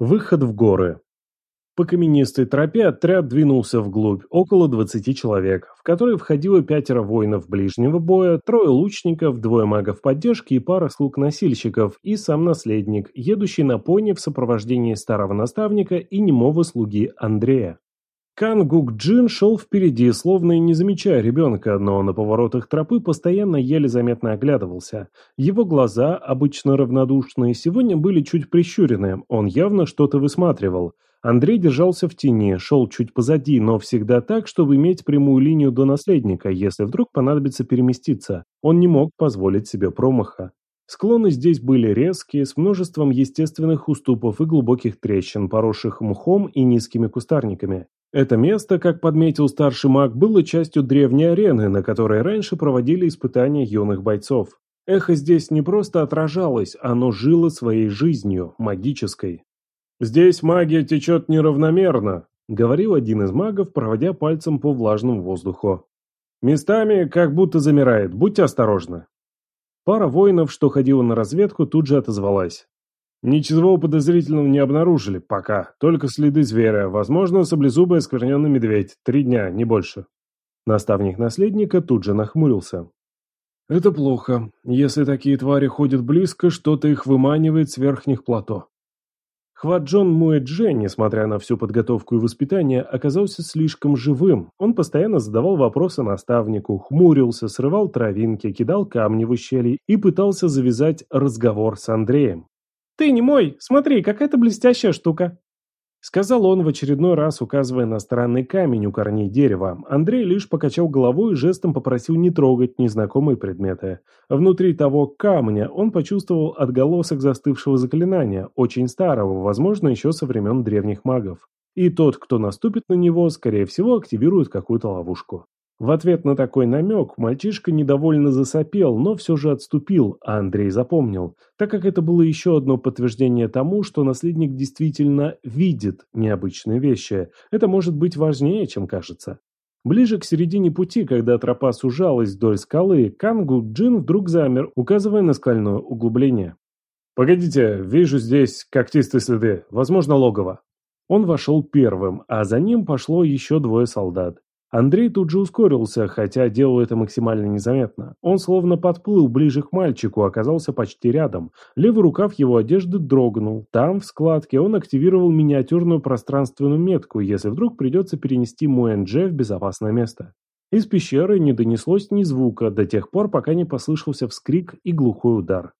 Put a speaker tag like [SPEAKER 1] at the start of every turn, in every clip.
[SPEAKER 1] Выход в горы. По каменистой тропе отряд двинулся вглубь, около 20 человек, в которые входило пятеро воинов ближнего боя, трое лучников, двое магов поддержки и пара слуг-носильщиков, и сам наследник, едущий на пони в сопровождении старого наставника и немого слуги Андрея. Кан Гук Джин шел впереди, словно и не замечая ребенка, но на поворотах тропы постоянно еле заметно оглядывался. Его глаза, обычно равнодушные, сегодня были чуть прищурены, он явно что-то высматривал. Андрей держался в тени, шел чуть позади, но всегда так, чтобы иметь прямую линию до наследника, если вдруг понадобится переместиться. Он не мог позволить себе промаха. Склоны здесь были резкие, с множеством естественных уступов и глубоких трещин, поросших мхом и низкими кустарниками. Это место, как подметил старший маг, было частью древней арены, на которой раньше проводили испытания юных бойцов. Эхо здесь не просто отражалось, оно жило своей жизнью, магической. «Здесь магия течет неравномерно», — говорил один из магов, проводя пальцем по влажному воздуху. «Местами как будто замирает, будьте осторожны». Пара воинов, что ходила на разведку, тут же отозвалась. Ничего подозрительного не обнаружили пока, только следы зверя, возможно, саблезубый оскверненный медведь, три дня, не больше. Наставник наследника тут же нахмурился. Это плохо. Если такие твари ходят близко, что-то их выманивает с верхних плато. Хваджон Муэдже, несмотря на всю подготовку и воспитание, оказался слишком живым. Он постоянно задавал вопросы наставнику, хмурился, срывал травинки, кидал камни в ущелье и пытался завязать разговор с Андреем. «Ты не мой, смотри, какая-то блестящая штука!» Сказал он в очередной раз, указывая на странный камень у корней дерева. Андрей лишь покачал головой и жестом попросил не трогать незнакомые предметы. Внутри того камня он почувствовал отголосок застывшего заклинания, очень старого, возможно, еще со времен древних магов. И тот, кто наступит на него, скорее всего, активирует какую-то ловушку. В ответ на такой намек мальчишка недовольно засопел, но все же отступил, а Андрей запомнил, так как это было еще одно подтверждение тому, что наследник действительно видит необычные вещи. Это может быть важнее, чем кажется. Ближе к середине пути, когда тропа сужалась вдоль скалы, Кангу Джин вдруг замер, указывая на скальное углубление. «Погодите, вижу здесь когтистые следы, возможно, логово». Он вошел первым, а за ним пошло еще двое солдат. Андрей тут же ускорился, хотя делал это максимально незаметно. Он словно подплыл ближе к мальчику, оказался почти рядом. Левый рукав его одежды дрогнул. Там, в складке, он активировал миниатюрную пространственную метку, если вдруг придется перенести Муэнджи в безопасное место. Из пещеры не донеслось ни звука до тех пор, пока не послышался вскрик и глухой удар.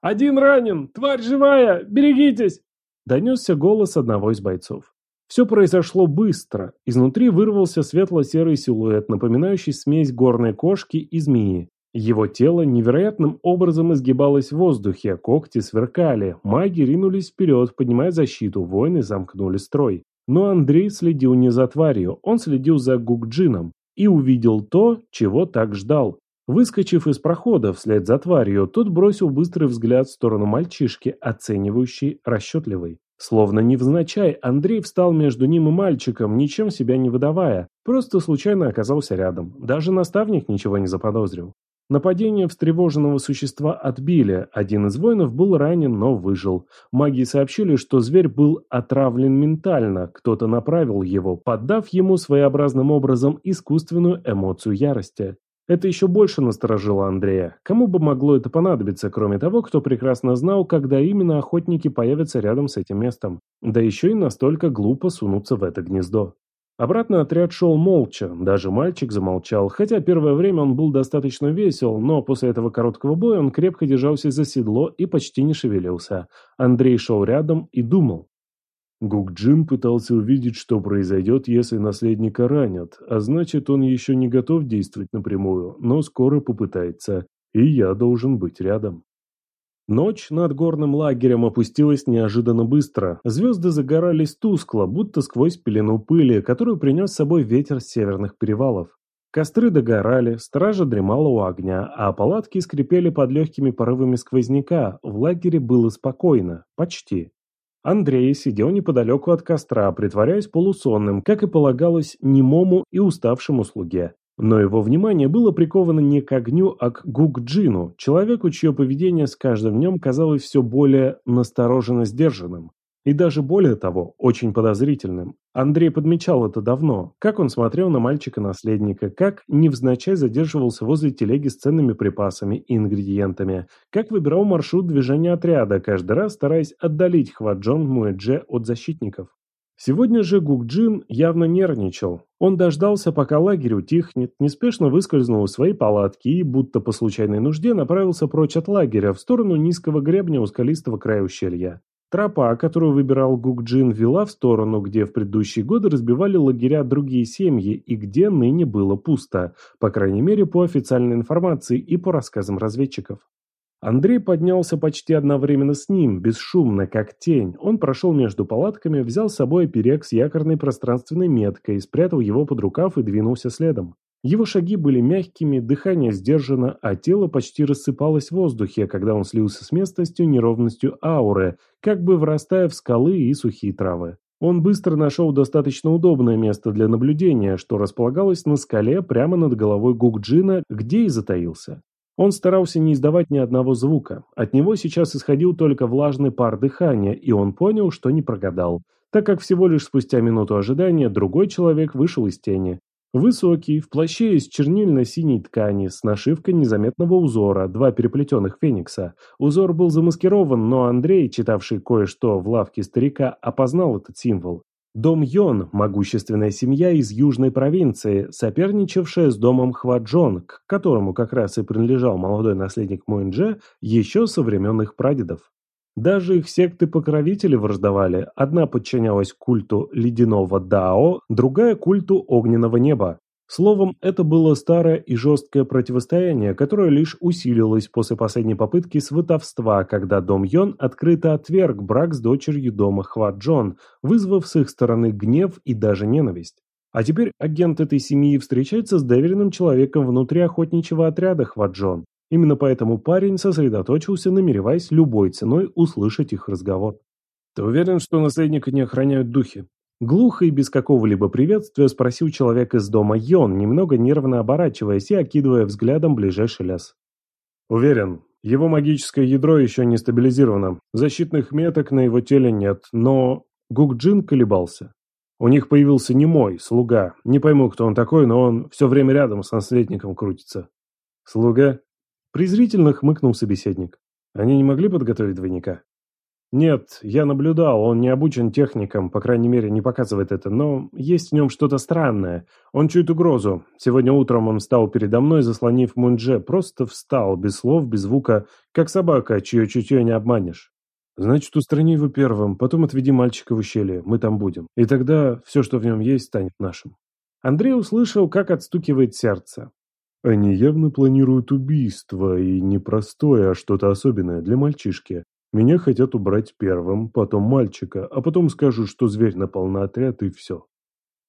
[SPEAKER 1] «Один ранен! Тварь живая! Берегитесь!» Донесся голос одного из бойцов. Все произошло быстро. Изнутри вырвался светло-серый силуэт, напоминающий смесь горной кошки и змеи. Его тело невероятным образом изгибалось в воздухе, когти сверкали, маги ринулись вперед, поднимая защиту, воины замкнули строй. Но Андрей следил не за тварью, он следил за Гукджином и увидел то, чего так ждал. Выскочив из прохода вслед за тварью, тот бросил быстрый взгляд в сторону мальчишки, оценивающий, расчетливый. Словно невзначай, Андрей встал между ним и мальчиком, ничем себя не выдавая, просто случайно оказался рядом. Даже наставник ничего не заподозрил. Нападение встревоженного существа отбили, один из воинов был ранен, но выжил. Маги сообщили, что зверь был отравлен ментально, кто-то направил его, поддав ему своеобразным образом искусственную эмоцию ярости. Это еще больше насторожило Андрея. Кому бы могло это понадобиться, кроме того, кто прекрасно знал, когда именно охотники появятся рядом с этим местом. Да еще и настолько глупо сунуться в это гнездо. Обратно отряд шел молча, даже мальчик замолчал, хотя первое время он был достаточно весел, но после этого короткого боя он крепко держался за седло и почти не шевелился. Андрей шел рядом и думал. Гукджин пытался увидеть, что произойдет, если наследника ранят, а значит, он еще не готов действовать напрямую, но скоро попытается, и я должен быть рядом. Ночь над горным лагерем опустилась неожиданно быстро. Звезды загорались тускло, будто сквозь пелену пыли, которую принес с собой ветер с северных перевалов. Костры догорали, стража дремала у огня, а палатки скрипели под легкими порывами сквозняка. В лагере было спокойно. Почти. Андрей сидел неподалеку от костра, притворяясь полусонным, как и полагалось немому и уставшему слуге. Но его внимание было приковано не к огню, а к Гукджину, человеку, чье поведение с каждым днем казалось все более настороженно сдержанным. И даже более того, очень подозрительным. Андрей подмечал это давно, как он смотрел на мальчика-наследника, как невзначай задерживался возле телеги с ценными припасами и ингредиентами, как выбирал маршрут движения отряда, каждый раз стараясь отдалить Хваджон Муэдже от защитников. Сегодня же Гукджин явно нервничал. Он дождался, пока лагерь утихнет, неспешно выскользнул из своей палатки и, будто по случайной нужде, направился прочь от лагеря, в сторону низкого гребня у скалистого края ущелья. Тропа, которую выбирал Гукджин, вела в сторону, где в предыдущие годы разбивали лагеря другие семьи и где ныне было пусто, по крайней мере по официальной информации и по рассказам разведчиков. Андрей поднялся почти одновременно с ним, бесшумно, как тень. Он прошел между палатками, взял с собой оперек с якорной пространственной меткой, спрятал его под рукав и двинулся следом. Его шаги были мягкими, дыхание сдержано, а тело почти рассыпалось в воздухе, когда он слился с местностью неровностью ауры, как бы врастая в скалы и сухие травы. Он быстро нашел достаточно удобное место для наблюдения, что располагалось на скале прямо над головой Гукджина, где и затаился. Он старался не издавать ни одного звука. От него сейчас исходил только влажный пар дыхания, и он понял, что не прогадал, так как всего лишь спустя минуту ожидания другой человек вышел из тени. Высокий, в плаще из чернильно-синей ткани, с нашивкой незаметного узора, два переплетенных феникса. Узор был замаскирован, но Андрей, читавший кое-что в лавке старика, опознал этот символ. Дом Йон – могущественная семья из южной провинции, соперничавшая с домом Хваджон, к которому как раз и принадлежал молодой наследник Муэнже еще со времен их прадедов. Даже их секты-покровители враждовали, одна подчинялась культу ледяного Дао, другая – культу огненного неба. Словом, это было старое и жесткое противостояние, которое лишь усилилось после последней попытки сватовства, когда Дом Йон открыто отверг брак с дочерью дома Хваджон, вызвав с их стороны гнев и даже ненависть. А теперь агент этой семьи встречается с доверенным человеком внутри охотничьего отряда Хваджон. Именно поэтому парень сосредоточился, намереваясь любой ценой услышать их разговор. «Ты уверен, что наследника не охраняют духи?» Глухо и без какого-либо приветствия спросил человек из дома Йон, немного нервно оборачиваясь и окидывая взглядом ближайший лес. «Уверен, его магическое ядро еще не стабилизировано. Защитных меток на его теле нет, но...» Гукджин колебался. У них появился немой, слуга. Не пойму, кто он такой, но он все время рядом с наследником крутится. «Слуга?» Презрительно хмыкнул собеседник. «Они не могли подготовить двойника?» Нет, я наблюдал, он не обучен техникам, по крайней мере, не показывает это, но есть в нем что-то странное. Он чует угрозу. Сегодня утром он встал передо мной, заслонив Мундже, просто встал, без слов, без звука, как собака, чье чутье не обманешь. Значит, устрани его первым, потом отведи мальчика в ущелье, мы там будем. И тогда все, что в нем есть, станет нашим. Андрей услышал, как отстукивает сердце. Они явно планируют убийство, и не простое, а что-то особенное для мальчишки. Меня хотят убрать первым, потом мальчика, а потом скажут, что зверь напал на отряд и все.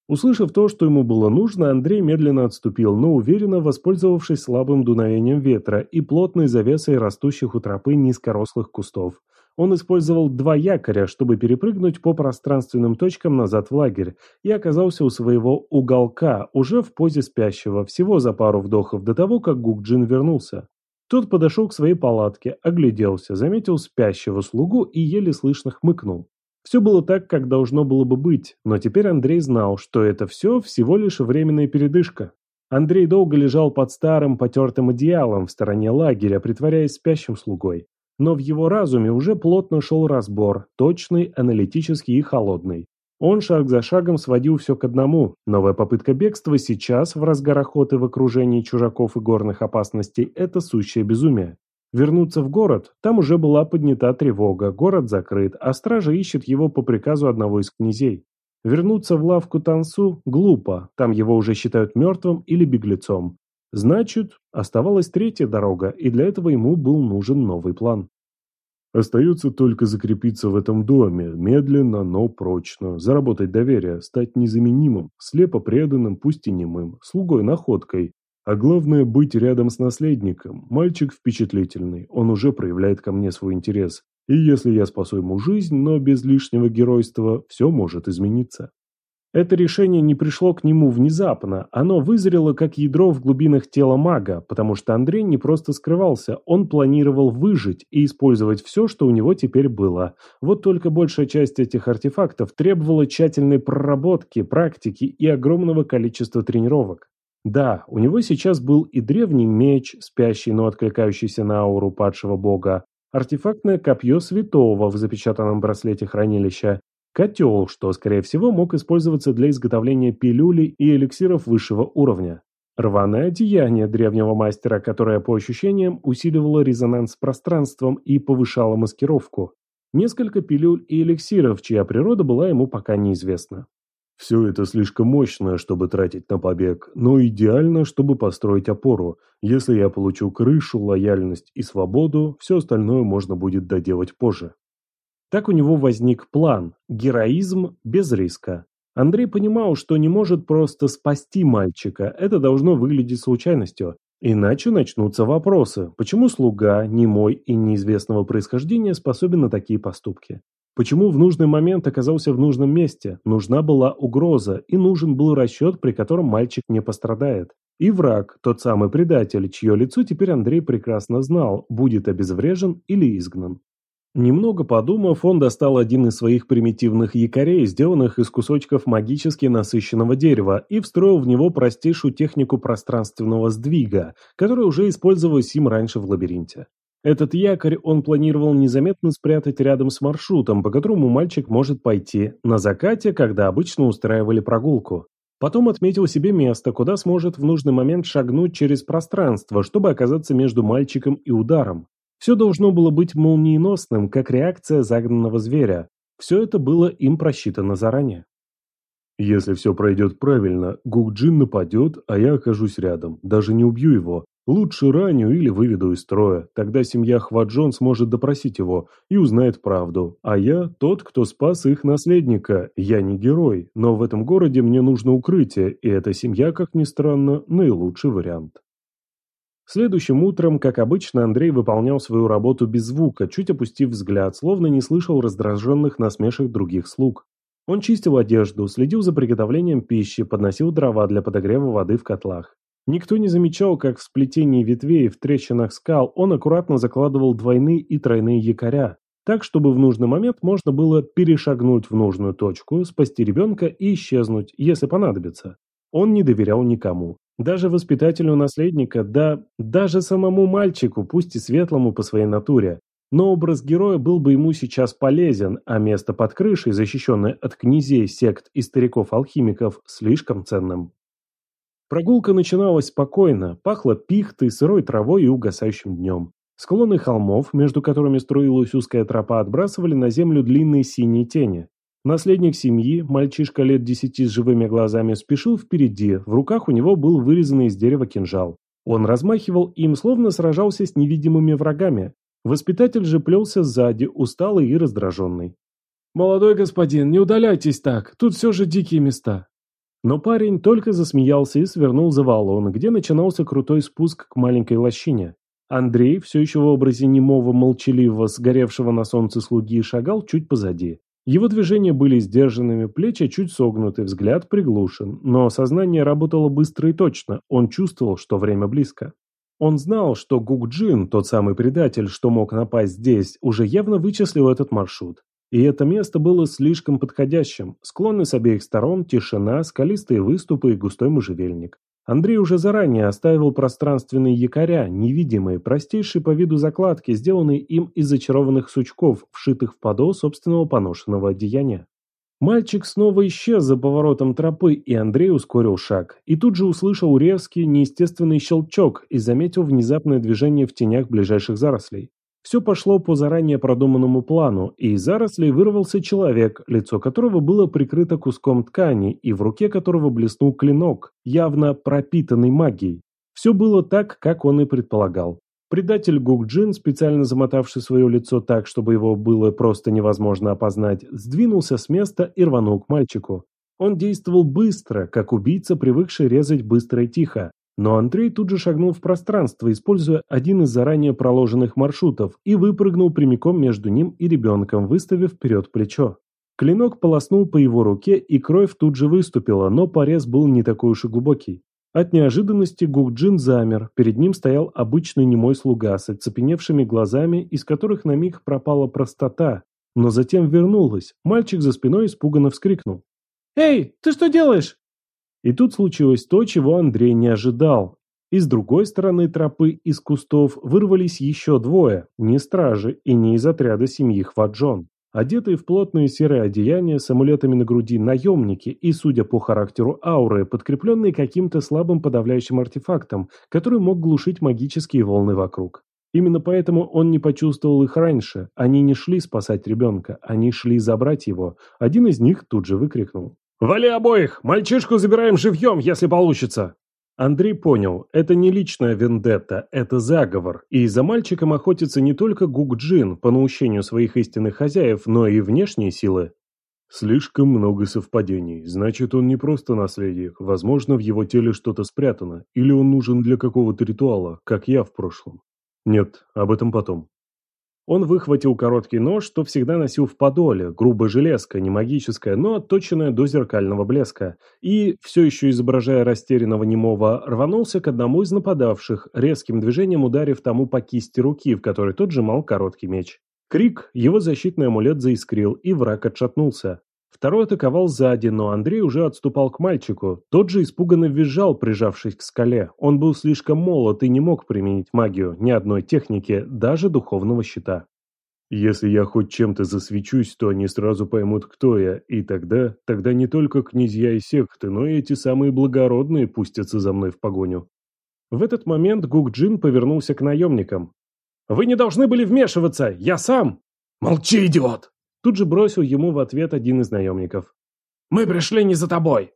[SPEAKER 1] Услышав то, что ему было нужно, Андрей медленно отступил, но уверенно воспользовавшись слабым дуновением ветра и плотной завесой растущих у тропы низкорослых кустов. Он использовал два якоря, чтобы перепрыгнуть по пространственным точкам назад в лагерь, и оказался у своего уголка, уже в позе спящего, всего за пару вдохов до того, как Гукджин вернулся. Тот подошел к своей палатке, огляделся, заметил спящего слугу и еле слышно хмыкнул. Все было так, как должно было бы быть, но теперь Андрей знал, что это все всего лишь временная передышка. Андрей долго лежал под старым потертым одеялом в стороне лагеря, притворяясь спящим слугой. Но в его разуме уже плотно шел разбор, точный, аналитический и холодный. Он шаг за шагом сводил все к одному. Новая попытка бегства сейчас, в разгар охоты в окружении чужаков и горных опасностей, это сущее безумие. Вернуться в город, там уже была поднята тревога, город закрыт, а стража ищет его по приказу одного из князей. Вернуться в лавку Тансу глупо, там его уже считают мертвым или беглецом. Значит, оставалась третья дорога, и для этого ему был нужен новый план. Остается только закрепиться в этом доме, медленно, но прочно, заработать доверие, стать незаменимым, слепо преданным, пусть и немым, слугой-находкой. А главное, быть рядом с наследником. Мальчик впечатлительный, он уже проявляет ко мне свой интерес. И если я спасу ему жизнь, но без лишнего геройства, все может измениться. Это решение не пришло к нему внезапно, оно вызрело как ядро в глубинах тела мага, потому что Андрей не просто скрывался, он планировал выжить и использовать все, что у него теперь было. Вот только большая часть этих артефактов требовала тщательной проработки, практики и огромного количества тренировок. Да, у него сейчас был и древний меч, спящий, но откликающийся на ауру падшего бога, артефактное копье святого в запечатанном браслете хранилища, котел, что, скорее всего, мог использоваться для изготовления пилюли и эликсиров высшего уровня. Рваное одеяние древнего мастера, которое, по ощущениям, усиливало резонанс с пространством и повышало маскировку. Несколько пилюль и эликсиров, чья природа была ему пока неизвестна. Все это слишком мощно, чтобы тратить на побег, но идеально, чтобы построить опору. Если я получу крышу, лояльность и свободу, все остальное можно будет доделать позже. Так у него возник план – героизм без риска. Андрей понимал, что не может просто спасти мальчика, это должно выглядеть случайностью. Иначе начнутся вопросы, почему слуга, немой и неизвестного происхождения способен на такие поступки. Почему в нужный момент оказался в нужном месте? Нужна была угроза, и нужен был расчет, при котором мальчик не пострадает. И враг, тот самый предатель, чье лицо теперь Андрей прекрасно знал, будет обезврежен или изгнан. Немного подумав, он достал один из своих примитивных якорей, сделанных из кусочков магически насыщенного дерева, и встроил в него простейшую технику пространственного сдвига, которая уже использовалась им раньше в лабиринте. Этот якорь он планировал незаметно спрятать рядом с маршрутом, по которому мальчик может пойти на закате, когда обычно устраивали прогулку. Потом отметил себе место, куда сможет в нужный момент шагнуть через пространство, чтобы оказаться между мальчиком и ударом. Все должно было быть молниеносным, как реакция загнанного зверя. Все это было им просчитано заранее. Если все пройдет правильно, Гукджин нападет, а я окажусь рядом. Даже не убью его, Лучше раню или выведу из строя, тогда семья Хваджон сможет допросить его и узнает правду. А я тот, кто спас их наследника. Я не герой, но в этом городе мне нужно укрытие, и эта семья, как ни странно, наилучший вариант. Следующим утром, как обычно, Андрей выполнял свою работу без звука, чуть опустив взгляд, словно не слышал раздраженных насмешек других слуг. Он чистил одежду, следил за приготовлением пищи, подносил дрова для подогрева воды в котлах. Никто не замечал, как в сплетении ветвей в трещинах скал он аккуратно закладывал двойные и тройные якоря, так, чтобы в нужный момент можно было перешагнуть в нужную точку, спасти ребенка и исчезнуть, если понадобится. Он не доверял никому. Даже воспитателю наследника, да даже самому мальчику, пусть и светлому по своей натуре. Но образ героя был бы ему сейчас полезен, а место под крышей, защищенное от князей, сект и стариков-алхимиков, слишком ценным. Прогулка начиналась спокойно, пахло пихтой, сырой травой и угасающим днем. Склоны холмов, между которыми струилась узкая тропа, отбрасывали на землю длинные синие тени. Наследник семьи, мальчишка лет десяти с живыми глазами, спешил впереди, в руках у него был вырезанный из дерева кинжал. Он размахивал им, словно сражался с невидимыми врагами. Воспитатель же плелся сзади, усталый и раздраженный. «Молодой господин, не удаляйтесь так, тут все же дикие места», но парень только засмеялся и свернул за валун, где начинался крутой спуск к маленькой лощине. Андрей, все еще в образе немого молчаливого, сгоревшего на солнце слуги, шагал чуть позади. Его движения были сдержанными, плечи чуть согнуты, взгляд приглушен, но сознание работало быстро и точно, он чувствовал, что время близко. Он знал, что Гукджин, тот самый предатель, что мог напасть здесь, уже явно вычислил этот маршрут. И это место было слишком подходящим. Склоны с обеих сторон, тишина, скалистые выступы и густой можжевельник. Андрей уже заранее оставил пространственные якоря, невидимые, простейшие по виду закладки, сделанные им из зачарованных сучков, вшитых в подол собственного поношенного одеяния. Мальчик снова исчез за поворотом тропы, и Андрей ускорил шаг. И тут же услышал резкий, неестественный щелчок и заметил внезапное движение в тенях ближайших зарослей. Все пошло по заранее продуманному плану, и из зарослей вырвался человек, лицо которого было прикрыто куском ткани, и в руке которого блеснул клинок, явно пропитанный магией. Все было так, как он и предполагал. Предатель Гукджин, специально замотавший свое лицо так, чтобы его было просто невозможно опознать, сдвинулся с места и рванул к мальчику. Он действовал быстро, как убийца, привыкший резать быстро и тихо. Но Андрей тут же шагнул в пространство, используя один из заранее проложенных маршрутов, и выпрыгнул прямиком между ним и ребенком, выставив вперед плечо. Клинок полоснул по его руке, и кровь тут же выступила, но порез был не такой уж и глубокий. От неожиданности Гукджин замер, перед ним стоял обычный немой слуга с оцепеневшими глазами, из которых на миг пропала простота, но затем вернулась. Мальчик за спиной испуганно вскрикнул. «Эй, ты что делаешь?» И тут случилось то, чего Андрей не ожидал. И с другой стороны тропы из кустов вырвались еще двое, не стражи и не из отряда семьи Хваджон. Одетые в плотные серые одеяния с амулетами на груди наемники и, судя по характеру ауры, подкрепленные каким-то слабым подавляющим артефактом, который мог глушить магические волны вокруг. Именно поэтому он не почувствовал их раньше. Они не шли спасать ребенка, они шли забрать его. Один из них тут же выкрикнул. «Вали обоих! Мальчишку забираем живьем, если получится!» Андрей понял, это не личная вендетта, это заговор, и за мальчиком охотится не только Гук-Джин по наущению своих истинных хозяев, но и внешние силы. Слишком много совпадений, значит он не просто наследник, возможно в его теле что-то спрятано, или он нужен для какого-то ритуала, как я в прошлом. Нет, об этом потом. Он выхватил короткий нож, что всегда носил в подоле, грубая железка, не магическая, но отточенная до зеркального блеска, и, все еще изображая растерянного немого, рванулся к одному из нападавших, резким движением ударив тому по кисти руки, в которой тот сжимал короткий меч. Крик, его защитный амулет заискрил, и враг отшатнулся. Второй атаковал сзади, но Андрей уже отступал к мальчику. Тот же испуганно визжал, прижавшись к скале. Он был слишком молод и не мог применить магию, ни одной техники, даже духовного щита. Если я хоть чем-то засвечусь, то они сразу поймут, кто я, и тогда, тогда не только князья и секты, но и эти самые благородные пустятся за мной в погоню. В этот момент Гук-Джин повернулся к наемникам. «Вы не должны были вмешиваться! Я сам!»
[SPEAKER 2] «Молчи, идиот!»
[SPEAKER 1] Тут же бросил ему в ответ один из наемников.
[SPEAKER 2] «Мы пришли не за тобой!»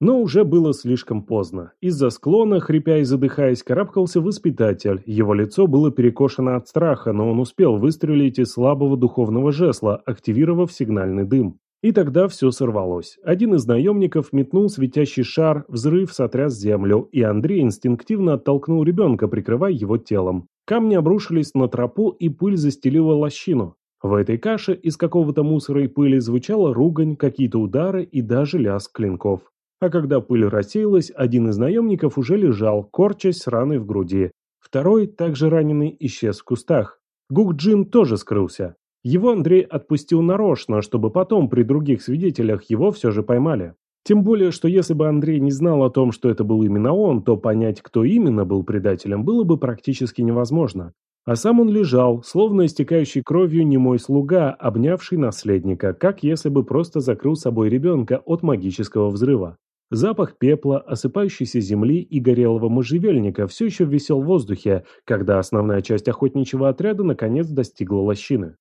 [SPEAKER 1] Но уже было слишком поздно. Из-за склона, хрипя и задыхаясь, карабкался воспитатель. Его лицо было перекошено от страха, но он успел выстрелить из слабого духовного жесла, активировав сигнальный дым. И тогда все сорвалось. Один из наемников метнул светящий шар, взрыв сотряс землю, и Андрей инстинктивно оттолкнул ребенка, прикрывая его телом. Камни обрушились на тропу, и пыль застелила лощину. В этой каше из какого-то мусора и пыли звучала ругань, какие-то удары и даже лязг клинков. А когда пыль рассеялась, один из наемников уже лежал, корчась с раной в груди. Второй, также раненый, исчез в кустах. Гук-Джин тоже скрылся. Его Андрей отпустил нарочно, чтобы потом при других свидетелях его все же поймали. Тем более, что если бы Андрей не знал о том, что это был именно он, то понять, кто именно был предателем, было бы практически невозможно. А сам он лежал, словно истекающий кровью немой слуга, обнявший наследника, как если бы просто закрыл собой ребенка от магического взрыва. Запах пепла, осыпающейся земли и горелого можжевельника все еще висел в воздухе, когда основная часть охотничьего отряда наконец достигла лощины.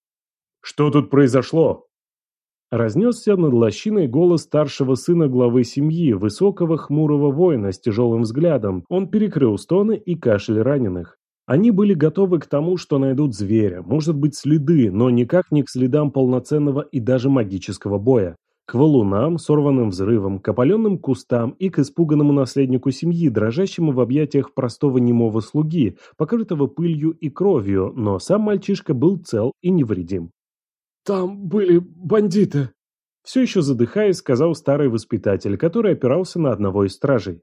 [SPEAKER 1] «Что тут произошло?» Разнесся над лощиной голос старшего сына главы семьи, высокого хмурого воина с тяжелым взглядом. Он перекрыл стоны и кашель раненых. Они были готовы к тому, что найдут зверя, может быть следы, но никак не к следам полноценного и даже магического боя. К валунам, сорванным взрывом, к опаленным кустам и к испуганному наследнику семьи, дрожащему в объятиях простого немого слуги, покрытого пылью и кровью, но сам мальчишка был цел и невредим.
[SPEAKER 2] «Там были бандиты!»
[SPEAKER 1] Все еще задыхаясь, сказал старый воспитатель, который опирался на одного из стражей.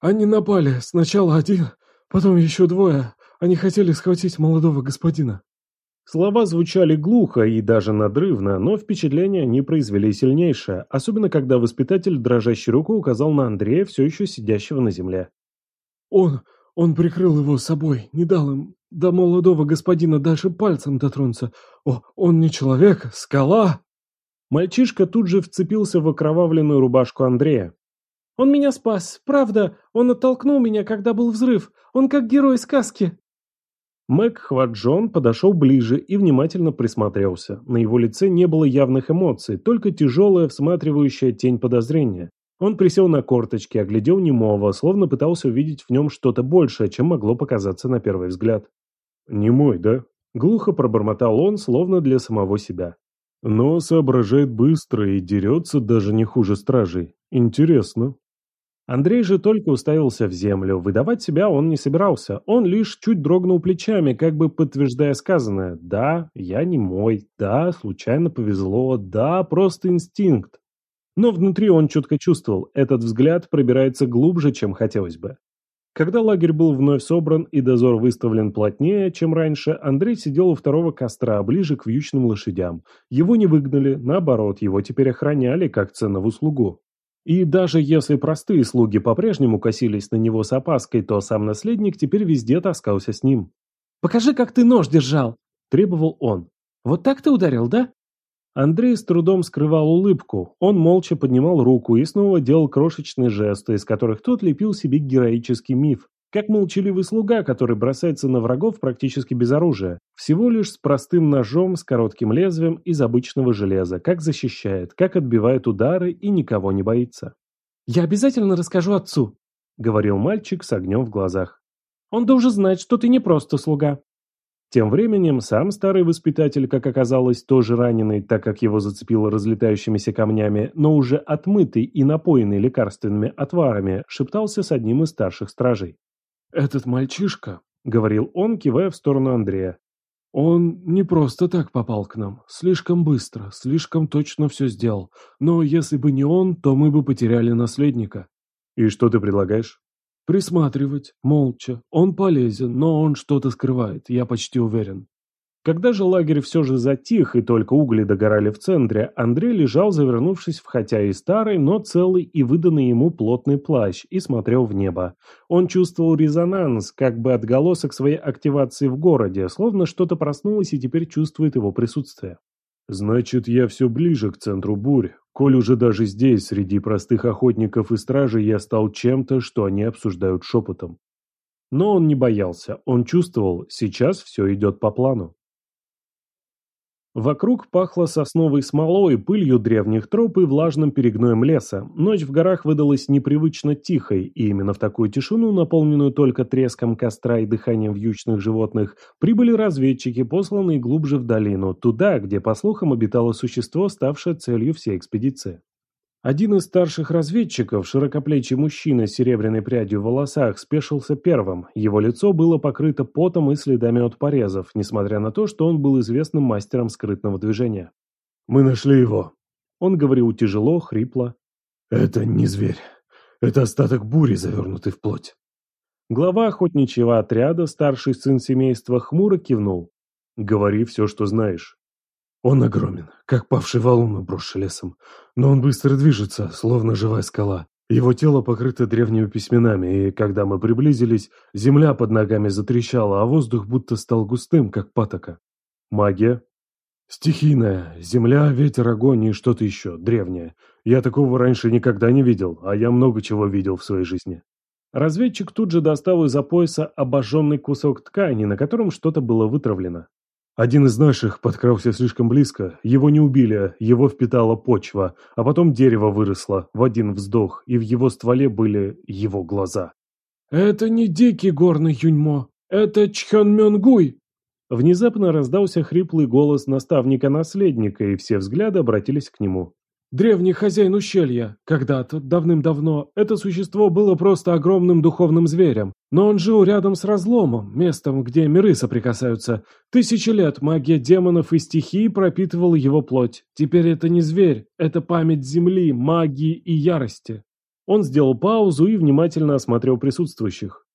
[SPEAKER 2] «Они напали. Сначала один, потом еще двое. Они хотели схватить молодого господина».
[SPEAKER 1] Слова звучали глухо и даже надрывно, но впечатление они произвели сильнейшее, особенно когда воспитатель дрожащей рукой указал на Андрея, все еще сидящего на земле.
[SPEAKER 2] «Он... он прикрыл его собой, не дал им до молодого господина дальше пальцем дотронуться. О, он не человек, скала!»
[SPEAKER 1] Мальчишка тут же вцепился в окровавленную рубашку Андрея.
[SPEAKER 3] «Он меня спас, правда, он оттолкнул меня, когда был взрыв, он как герой сказки!»
[SPEAKER 1] Мэг Хваджон подошел ближе и внимательно присмотрелся. На его лице не было явных эмоций, только тяжелая всматривающая тень подозрения. Он присел на корточки, оглядел немого, словно пытался увидеть в нем что-то большее, чем могло показаться на первый взгляд. «Немой, да?» Глухо пробормотал он, словно для самого себя. «Но соображает быстро и дерется даже не хуже стражей. Интересно». Андрей же только уставился в землю. Выдавать себя он не собирался. Он лишь чуть дрогнул плечами, как бы подтверждая сказанное. «Да, я не мой. Да, случайно повезло. Да, просто инстинкт». Но внутри он четко чувствовал, этот взгляд пробирается глубже, чем хотелось бы. Когда лагерь был вновь собран и дозор выставлен плотнее, чем раньше, Андрей сидел у второго костра, ближе к вьючным лошадям. Его не выгнали, наоборот, его теперь охраняли, как ценного слугу. И даже если простые слуги по-прежнему косились на него с опаской, то сам наследник теперь везде таскался с ним.
[SPEAKER 3] «Покажи, как ты нож держал!» – требовал он. «Вот так ты ударил, да?»
[SPEAKER 1] Андрей с трудом скрывал улыбку. Он молча поднимал руку и снова делал крошечные жесты, из которых тот лепил себе героический миф. Как молчаливый слуга, который бросается на врагов практически без оружия. Всего лишь с простым ножом с коротким лезвием из обычного железа. Как защищает, как отбивает удары и никого не боится.
[SPEAKER 3] «Я обязательно расскажу отцу», — говорил мальчик с огнем в глазах. «Он должен знать, что ты не просто слуга.
[SPEAKER 1] Тем временем сам старый воспитатель, как оказалось, тоже раненый, так как его зацепило разлетающимися камнями, но уже отмытый и напоенный лекарственными отварами, шептался с одним из старших стражей.
[SPEAKER 2] «Этот мальчишка», — говорил он, кивая в сторону Андрея, — «он не просто так попал к нам. Слишком быстро, слишком точно все сделал. Но если бы не он, то мы бы потеряли наследника».
[SPEAKER 1] «И что ты предлагаешь?»
[SPEAKER 2] Присматривать, молча. Он полезен, но он что-то скрывает, я почти уверен.
[SPEAKER 1] Когда же лагерь все же затих и только угли догорали в центре, Андрей лежал, завернувшись в хотя и старый, но целый и выданный ему плотный плащ, и смотрел в небо. Он чувствовал резонанс, как бы отголосок своей активации в городе, словно что-то проснулось и теперь чувствует его присутствие. «Значит, я все ближе к центру бурь. Коль уже даже здесь, среди простых охотников и стражей, я стал чем-то, что они обсуждают шепотом». Но он не боялся, он чувствовал, сейчас все идет по плану. Вокруг пахло сосновой смолой, пылью древних троп и влажным перегноем леса. Ночь в горах выдалась непривычно тихой, и именно в такую тишину, наполненную только треском костра и дыханием вьючных животных, прибыли разведчики, посланные глубже в долину, туда, где, по слухам, обитало существо, ставшее целью всей экспедиции. Один из старших разведчиков, широкоплечий мужчина с серебряной прядью в волосах, спешился первым. Его лицо было покрыто потом и следами от порезов, несмотря на то, что он был известным мастером скрытного движения.
[SPEAKER 2] «Мы нашли его», —
[SPEAKER 1] он говорил тяжело, хрипло.
[SPEAKER 2] «Это не зверь. Это остаток бури, завернутый в плоть».
[SPEAKER 1] Глава охотничьего отряда, старший сын семейства, хмуро кивнул. «Говори все, что знаешь».
[SPEAKER 2] Он огромен, как павший валун, обросший лесом. Но он быстро движется, словно живая скала. Его тело покрыто древними письменами, и когда мы приблизились, земля под ногами затрещала, а воздух будто стал густым, как патока.
[SPEAKER 1] Магия?
[SPEAKER 2] Стихийная. Земля, ветер, огонь и что-то еще, древнее. Я такого раньше никогда не видел, а я много чего видел в своей жизни.
[SPEAKER 1] Разведчик тут же достал из-за пояса обожженный кусок ткани, на котором что-то было вытравлено.
[SPEAKER 2] Один из наших подкрался слишком близко, его не убили, его впитала почва, а потом дерево выросло в один вздох, и в его стволе были его глаза.
[SPEAKER 3] «Это не дикий горный Юньмо, это Чхон Мёнгуй!»
[SPEAKER 1] Внезапно раздался хриплый голос наставника-наследника, и все взгляды обратились к нему.
[SPEAKER 3] Древний хозяин ущелья. Когда-то, давным-давно, это существо было просто огромным духовным зверем. Но он жил рядом с разломом, местом, где миры соприкасаются. Тысячи лет магия демонов и стихий пропитывала его плоть. Теперь это не зверь, это память земли, магии и ярости.
[SPEAKER 1] Он сделал паузу и внимательно осмотрел присутствующих.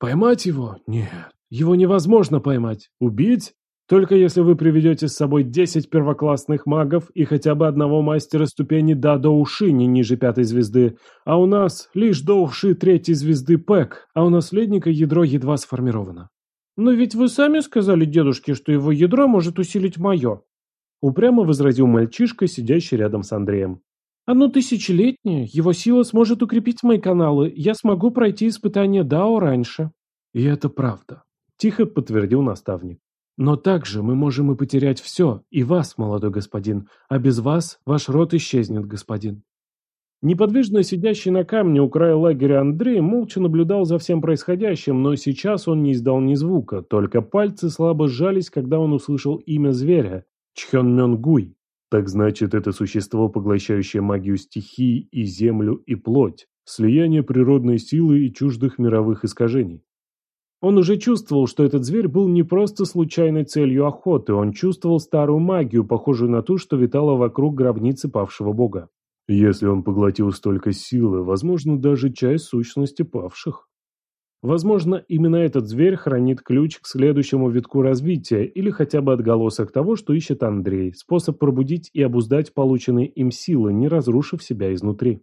[SPEAKER 3] Поймать его? Нет, его невозможно поймать. Убить? Только если вы приведете с собой 10 первоклассных магов и хотя бы одного мастера ступени до уши не ниже пятой звезды, а у нас лишь до уши третьей звезды ПЭК, а у наследника ядро едва сформировано. Но ведь вы сами сказали дедушке, что его ядро может усилить мое.
[SPEAKER 1] Упрямо возразил мальчишка, сидящий рядом с Андреем.
[SPEAKER 3] Оно тысячелетнее, его сила сможет укрепить мои каналы, я смогу пройти испытание Дао раньше.
[SPEAKER 2] И это правда,
[SPEAKER 1] тихо подтвердил наставник.
[SPEAKER 2] Но также мы можем и потерять все, и вас, молодой господин, а без вас ваш род исчезнет, господин».
[SPEAKER 1] Неподвижно сидящий на камне у края лагеря Андрей молча наблюдал за всем происходящим, но сейчас он не издал ни звука, только пальцы слабо сжались, когда он услышал имя зверя – Чхён. Так значит, это существо, поглощающее магию стихии и землю, и плоть. слияние природной силы и чуждых мировых искажений. Он уже чувствовал, что этот зверь был не просто случайной целью охоты, он чувствовал старую магию, похожую на ту, что витала вокруг гробницы павшего бога. Если он поглотил столько силы, возможно, даже часть сущности павших. Возможно, именно этот зверь хранит ключ к следующему витку развития или хотя бы отголосок того, что ищет Андрей, способ пробудить и обуздать полученные им силы, не разрушив себя изнутри.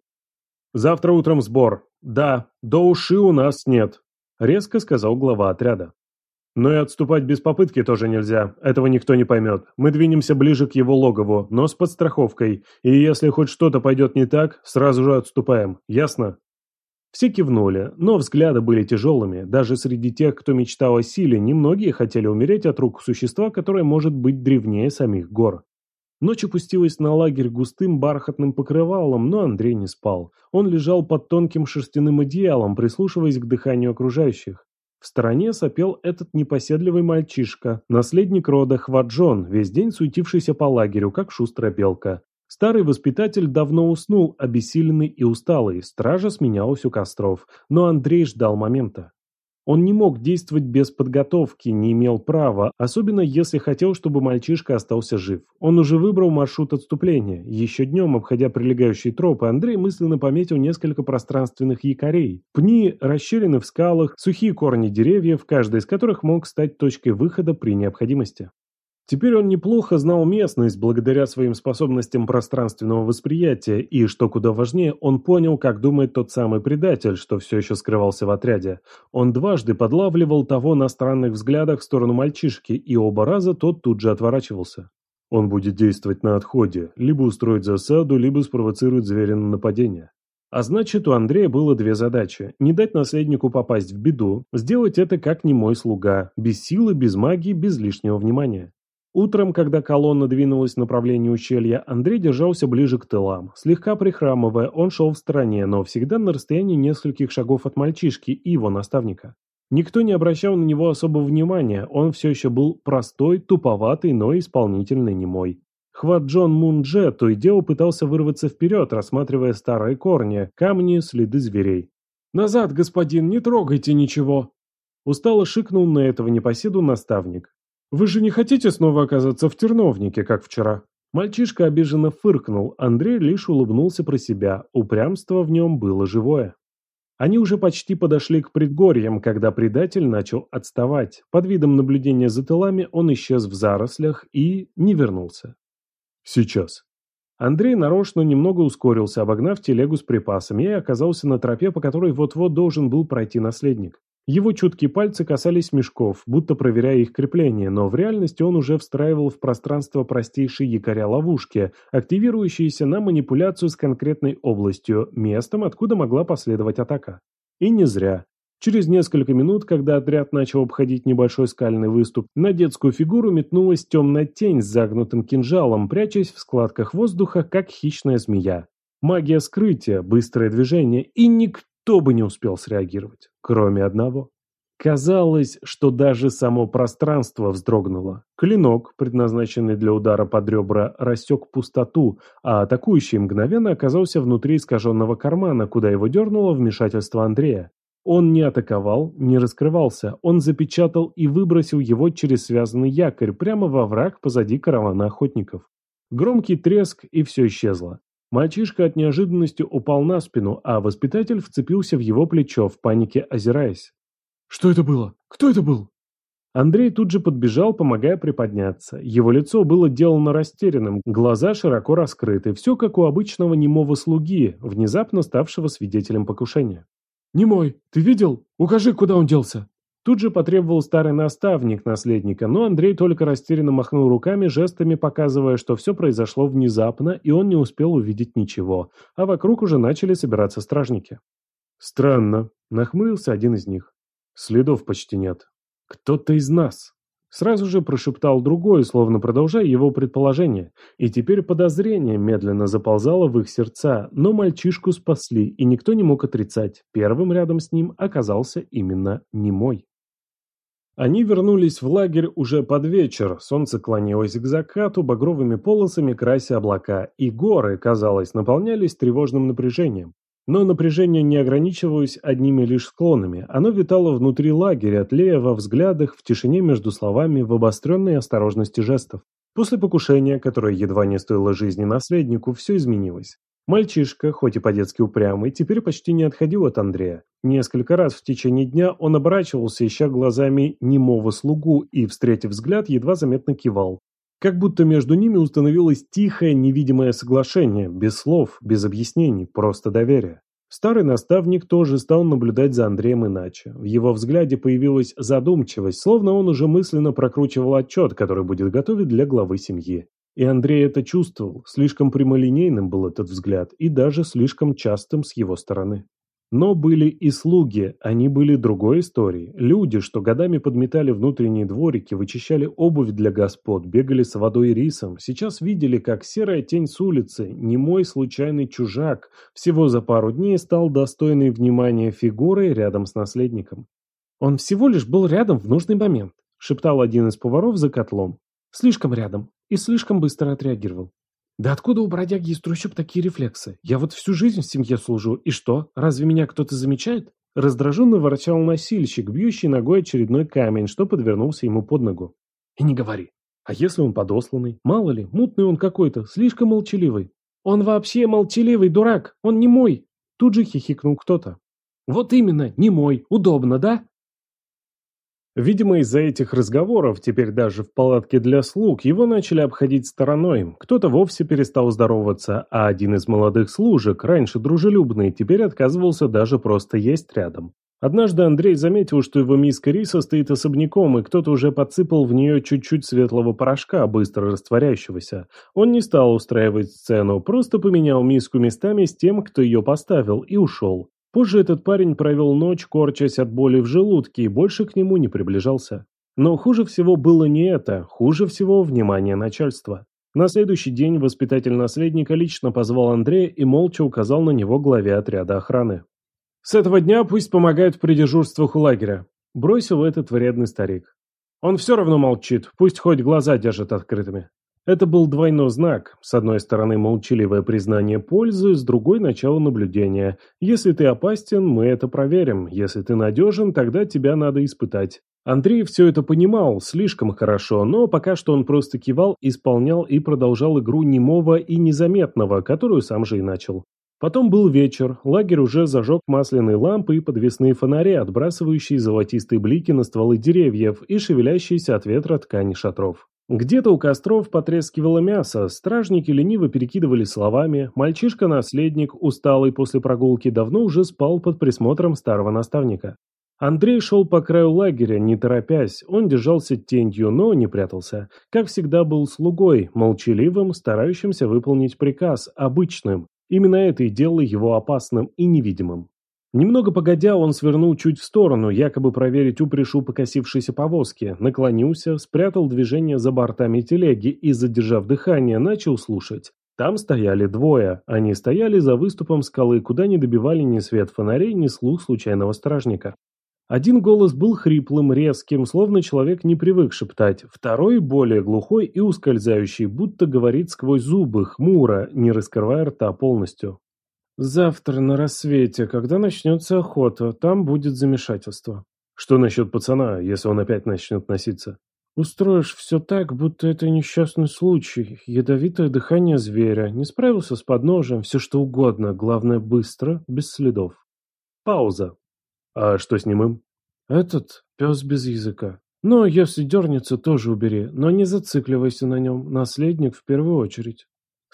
[SPEAKER 1] «Завтра утром сбор. Да, до уши у нас нет», — резко сказал глава отряда. «Но и отступать без попытки тоже нельзя, этого никто не поймет. Мы двинемся ближе к его логову, но с подстраховкой, и если хоть что-то пойдет не так, сразу же отступаем, ясно?» Все кивнули, но взгляды были тяжелыми. Даже среди тех, кто мечтал о силе, немногие хотели умереть от рук существа, которое может быть древнее самих гор. Ночь опустилась на лагерь густым бархатным покрывалом, но Андрей не спал. Он лежал под тонким шерстяным одеялом, прислушиваясь к дыханию окружающих. В стороне сопел этот непоседливый мальчишка, наследник рода Хваджон, весь день суетившийся по лагерю, как шустрая белка. Старый воспитатель давно уснул, обессиленный и усталый, стража сменялась у костров, но Андрей ждал момента. Он не мог действовать без подготовки, не имел права, особенно если хотел, чтобы мальчишка остался жив. Он уже выбрал маршрут отступления. Еще днем, обходя прилегающие тропы, Андрей мысленно пометил несколько пространственных якорей. Пни расщелины в скалах, сухие корни деревьев, каждый из которых мог стать точкой выхода при необходимости. Теперь он неплохо знал местность благодаря своим способностям пространственного восприятия, и, что куда важнее, он понял, как думает тот самый предатель, что все еще скрывался в отряде. Он дважды подлавливал того на странных взглядах в сторону мальчишки, и оба раза тот тут же отворачивался. Он будет действовать на отходе, либо устроить засаду, либо спровоцирует зверя на нападение. А значит, у Андрея было две задачи. Не дать наследнику попасть в беду, сделать это как немой слуга, без силы, без магии, без лишнего внимания. Утром, когда колонна двинулась в направлении ущелья, Андрей держался ближе к тылам. Слегка прихрамывая, он шел в стороне, но всегда на расстоянии нескольких шагов от мальчишки и его наставника. Никто не обращал на него особого внимания, он все еще был простой, туповатый, но исполнительный немой. Хват Джон Мундже то и дело пытался вырваться вперед, рассматривая старые корни, камни, следы зверей.
[SPEAKER 3] «Назад, господин, не трогайте ничего!»
[SPEAKER 1] Устало шикнул на этого непоседу наставник.
[SPEAKER 3] Вы же не хотите снова оказаться в терновнике, как вчера?»
[SPEAKER 1] Мальчишка обиженно фыркнул, Андрей лишь улыбнулся про себя, упрямство в нем было живое. Они уже почти подошли к предгорьям, когда предатель начал отставать. Под видом наблюдения за тылами он исчез в зарослях и не вернулся. «Сейчас». Андрей нарочно немного ускорился, обогнав телегу с припасами, и оказался на тропе, по которой вот-вот должен был пройти наследник. Его чуткие пальцы касались мешков, будто проверяя их крепление, но в реальности он уже встраивал в пространство простейшие якоря-ловушки, активирующиеся на манипуляцию с конкретной областью, местом, откуда могла последовать атака. И не зря. Через несколько минут, когда отряд начал обходить небольшой скальный выступ, на детскую фигуру метнулась темная тень с загнутым кинжалом, прячась в складках воздуха, как хищная змея. Магия скрытия, быстрое движение, и никто никто бы не успел среагировать, кроме одного. Казалось, что даже само пространство вздрогнуло. Клинок, предназначенный для удара под ребра, рассек пустоту, а атакующий мгновенно оказался внутри искаженного кармана, куда его дернуло вмешательство Андрея. Он не атаковал, не раскрывался, он запечатал и выбросил его через связанный якорь прямо во враг позади каравана охотников. Громкий треск, и все исчезло. Мальчишка от неожиданности упал на спину, а воспитатель вцепился в его плечо, в панике озираясь.
[SPEAKER 3] «Что это было? Кто это был?»
[SPEAKER 1] Андрей тут же подбежал, помогая приподняться. Его лицо было делано растерянным, глаза широко раскрыты, все как у обычного немого слуги, внезапно ставшего свидетелем покушения.
[SPEAKER 3] «Немой, ты видел? Укажи, куда он делся!»
[SPEAKER 1] Тут же потребовал старый наставник наследника, но Андрей только растерянно махнул руками, жестами показывая, что все произошло внезапно, и он не успел увидеть ничего, а вокруг уже начали собираться стражники. «Странно», — нахмурился один из них. «Следов почти нет. Кто-то из нас». Сразу же прошептал другой, словно продолжая его предположение, и теперь подозрение медленно заползало в их сердца, но мальчишку спасли, и никто не мог отрицать, первым рядом с ним оказался именно немой. Они вернулись в лагерь уже под вечер, солнце клонилось к закату, багровыми полосами крася облака, и горы, казалось, наполнялись тревожным напряжением. Но напряжение не ограничивалось одними лишь склонами, оно витало внутри лагеря, тлея во взглядах, в тишине между словами, в обостренной осторожности жестов. После покушения, которое едва не стоило жизни наследнику, все изменилось. Мальчишка, хоть и по-детски упрямый, теперь почти не отходил от Андрея. Несколько раз в течение дня он оборачивался, ища глазами немого слугу, и, встретив взгляд, едва заметно кивал. Как будто между ними установилось тихое, невидимое соглашение, без слов, без объяснений, просто доверие. Старый наставник тоже стал наблюдать за Андреем иначе. В его взгляде появилась задумчивость, словно он уже мысленно прокручивал отчет, который будет готовить для главы семьи. И Андрей это чувствовал, слишком прямолинейным был этот взгляд и даже слишком частым с его стороны. Но были и слуги, они были другой историей. Люди, что годами подметали внутренние дворики, вычищали обувь для господ, бегали с водой и рисом, сейчас видели, как серая тень с улицы, немой случайный чужак, всего за пару дней стал достойной внимания фигурой рядом с наследником. «Он всего лишь был рядом в нужный момент», — шептал один из поваров за котлом. «Слишком рядом и слишком быстро отреагировал. Да откуда у бродяги из трущоб такие рефлексы? Я вот всю жизнь в семье служу, и что, разве меня кто-то замечает? Раздраженно ворчал носильщик, бьющий ногой очередной камень, что подвернулся ему под ногу. И не говори. А если он подосланный? Мало ли, мутный он какой-то, слишком молчаливый. Он вообще молчаливый, дурак, он не мой. Тут же хихикнул кто-то. Вот именно, не мой, удобно, да? Видимо, из-за этих разговоров, теперь даже в палатке для слуг, его начали обходить стороной. Кто-то вовсе перестал здороваться, а один из молодых служек, раньше дружелюбный, теперь отказывался даже просто есть рядом. Однажды Андрей заметил, что его миска риса стоит особняком, и кто-то уже подсыпал в нее чуть-чуть светлого порошка, быстро растворяющегося. Он не стал устраивать сцену, просто поменял миску местами с тем, кто ее поставил, и ушел. Позже этот парень провел ночь, корчась от боли в желудке, и больше к нему не приближался. Но хуже всего было не это, хуже всего внимание начальства. На следующий день воспитатель наследника лично позвал Андрея и молча указал на него главе отряда охраны. «С этого дня пусть помогает при дежурствах у лагеря», – бросил этот вредный старик. «Он все равно молчит, пусть хоть глаза держит открытыми». Это был двойной знак. С одной стороны, молчаливое признание пользы, с другой – начало наблюдения. Если ты опасен, мы это проверим. Если ты надежен, тогда тебя надо испытать. Андрей все это понимал слишком хорошо, но пока что он просто кивал, исполнял и продолжал игру немого и незаметного, которую сам же и начал. Потом был вечер, лагерь уже зажег масляные лампы и подвесные фонари, отбрасывающие золотистые блики на стволы деревьев и шевелящиеся от ветра ткани шатров. Где-то у костров потрескивало мясо, стражники лениво перекидывали словами, мальчишка-наследник, усталый после прогулки, давно уже спал под присмотром старого наставника. Андрей шел по краю лагеря, не торопясь, он держался тенью, но не прятался. Как всегда был слугой, молчаливым, старающимся выполнить приказ, обычным. Именно это и делало его опасным и невидимым. Немного погодя, он свернул чуть в сторону, якобы проверить упряжь покосившейся повозки, наклонился, спрятал движение за бортами телеги и, задержав дыхание, начал слушать. Там стояли двое. Они стояли за выступом скалы, куда не добивали ни свет фонарей, ни слух случайного стражника. Один голос был хриплым, резким, словно человек не привык шептать, второй более глухой и ускользающий, будто говорит сквозь зубы, хмуро, не раскрывая рта полностью. Завтра на рассвете, когда начнется охота, там будет замешательство. Что насчет пацана, если он опять начнет носиться? Устроишь все так, будто это несчастный случай, ядовитое дыхание зверя, не справился с подножием, все что угодно, главное быстро, без следов. Пауза. А что с ним им? Этот пес без языка. Но если дернется, тоже убери, но не зацикливайся на нем, наследник в первую очередь.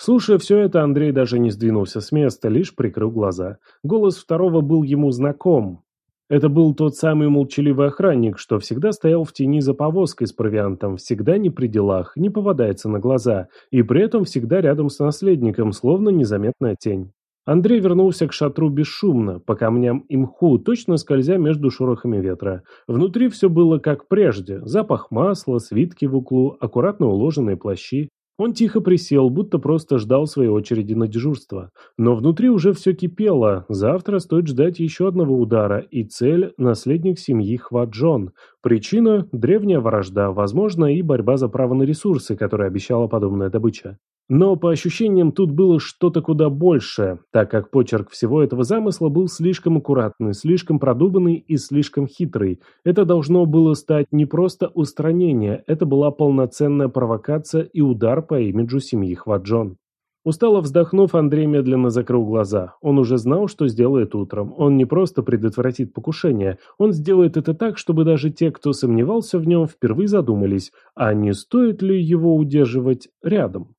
[SPEAKER 1] Слушая все это, Андрей даже не сдвинулся с места, лишь прикрыл глаза. Голос второго был ему знаком. Это был тот самый молчаливый охранник, что всегда стоял в тени за повозкой с провиантом, всегда не при делах, не попадается на глаза, и при этом всегда рядом с наследником, словно незаметная тень. Андрей вернулся к шатру бесшумно, по камням и мху, точно скользя между шорохами ветра. Внутри все было как прежде. Запах масла, свитки в углу, аккуратно уложенные плащи. Он тихо присел, будто просто ждал своей очереди на дежурство. Но внутри уже все кипело. Завтра стоит ждать еще одного удара, и цель – наследник семьи Хваджон. Причина – древняя вражда, возможно, и борьба за право на ресурсы, которая обещала подобная добыча. Но по ощущениям тут было что-то куда большее, так как почерк всего этого замысла был слишком аккуратный, слишком продуманный и слишком хитрый. Это должно было стать не просто устранение, это была полноценная провокация и удар по имиджу семьи Хваджон. Устало вздохнув, Андрей медленно закрыл глаза. Он уже знал, что сделает утром. Он не просто предотвратит покушение, он сделает это так, чтобы даже те, кто сомневался в нем, впервые задумались, а не стоит ли его удерживать рядом.